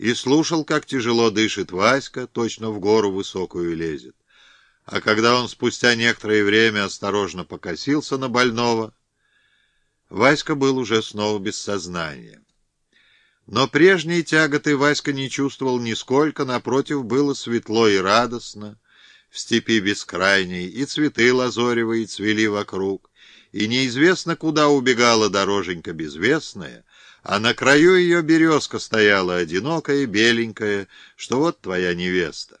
и слушал, как тяжело дышит Васька, точно в гору высокую лезет. А когда он спустя некоторое время осторожно покосился на больного, Васька был уже снова без сознания. Но прежние тяготы Васька не чувствовал нисколько, напротив, было светло и радостно, в степи бескрайней, и цветы лазоревые цвели вокруг, и неизвестно, куда убегала дороженька безвестная, а на краю ее березка стояла одинокая, беленькая, что вот твоя невеста.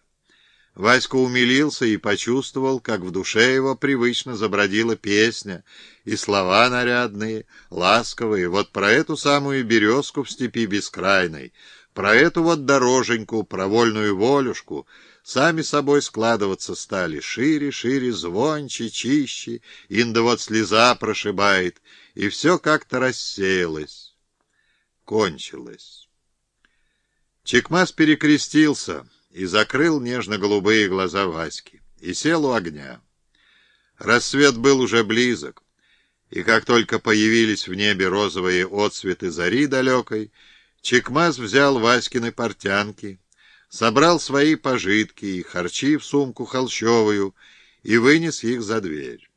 Васька умилился и почувствовал, как в душе его привычно забродила песня, и слова нарядные, ласковые, вот про эту самую березку в степи бескрайной, про эту вот дороженьку, про вольную волюшку, сами собой складываться стали шире, шире, звонче, чище, инда вот слеза прошибает, и все как-то рассеялось, кончилось. Чекмас перекрестился — и закрыл нежно-голубые глаза Васьки, и сел у огня. Рассвет был уже близок, и как только появились в небе розовые отсветы зари далекой, Чекмаз взял Васькины портянки, собрал свои пожитки и харчи в сумку холщовую и вынес их за дверь.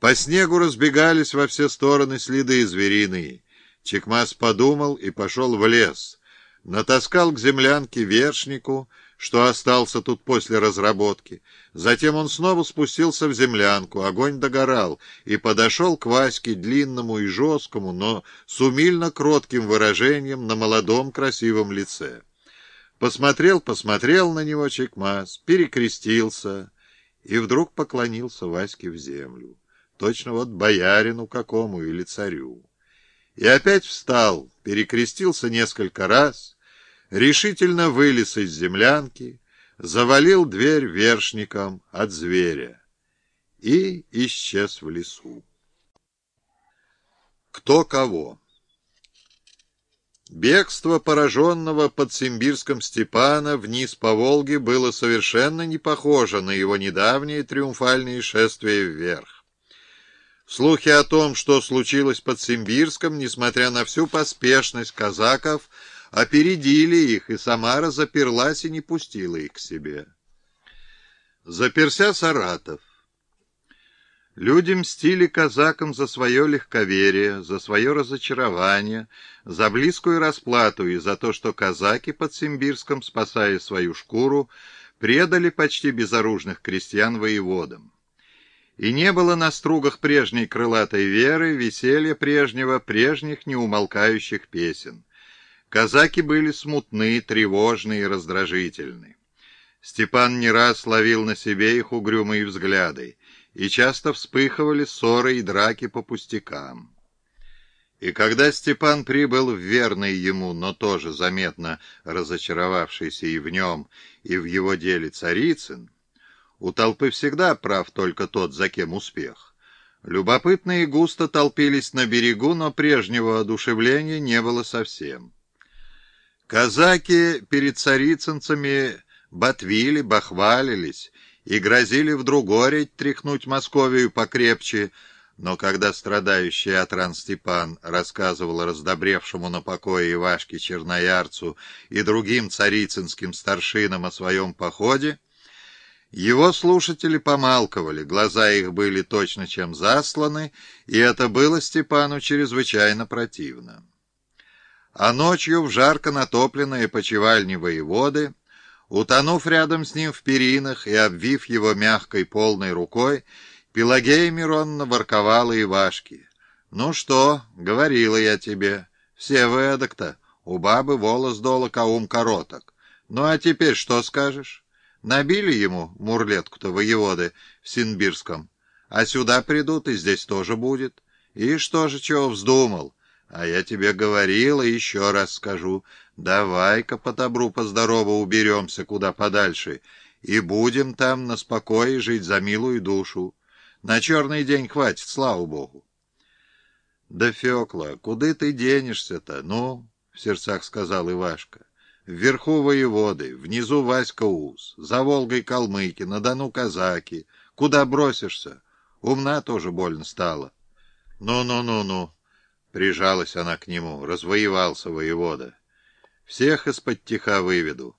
По снегу разбегались во все стороны следы звериные. Чекмаз подумал и пошел в лес, натаскал к землянке вершнику, что остался тут после разработки. Затем он снова спустился в землянку, огонь догорал, и подошел к Ваське длинному и жесткому, но с умильно кротким выражением на молодом красивом лице. Посмотрел, посмотрел на него Чекмас, перекрестился и вдруг поклонился Ваське в землю. Точно вот боярину какому или царю. И опять встал, перекрестился несколько раз — решительно вылез из землянки, завалил дверь вершником от зверя и исчез в лесу. Кто кого? Бегство пораженного под Симбирском Степана вниз по Волге было совершенно не похоже на его недавние триумфальные шествия вверх. Слухи о том, что случилось под Симбирском, несмотря на всю поспешность казаков, опередили их, и Самара заперлась и не пустила их к себе. Заперся Саратов. Люди мстили казакам за свое легковерие, за свое разочарование, за близкую расплату и за то, что казаки под Симбирском, спасая свою шкуру, предали почти безоружных крестьян воеводам. И не было на стругах прежней крылатой веры, веселья прежнего, прежних неумолкающих песен. Казаки были смутны, тревожны и раздражительны. Степан не раз ловил на себе их угрюмые взгляды, и часто вспыхивали ссоры и драки по пустякам. И когда Степан прибыл в верный ему, но тоже заметно разочаровавшийся и в нем, и в его деле Царицын, у толпы всегда прав только тот, за кем успех. Любопытные густо толпились на берегу, но прежнего одушевления не было совсем. Казаки перед царицынцами ботвили, бахвалились и грозили в другоре тряхнуть Московию покрепче, но когда страдающий от ран Степан рассказывал раздобревшему на покое Ивашке Черноярцу и другим царицынским старшинам о своем походе, его слушатели помалковали, глаза их были точно чем засланы, и это было Степану чрезвычайно противно а ночью в жарко натопленной почевальне воеводы, утонув рядом с ним в перинах и обвив его мягкой полной рукой, Пелагея Миронна ворковала Ивашки. «Ну что, говорила я тебе, все вы эдак-то, у бабы волос долок, а ум короток. Ну а теперь что скажешь? Набили ему мурлетку-то воеводы в Синбирском, а сюда придут, и здесь тоже будет. И что же, чего вздумал? А я тебе говорила, еще раз скажу, давай-ка по добру, по здорову уберемся куда подальше и будем там на спокое жить за милую душу. На черный день хватит, слава богу. Да, Фекла, куда ты денешься-то, ну? — в сердцах сказал Ивашка. Вверху воеводы, внизу Васька Ус, за Волгой калмыки, на Дону казаки. Куда бросишься? Умна тоже больно стала. Ну-ну-ну-ну. Прижалась она к нему. Развоевался воевода. Всех из-под тиха выведу.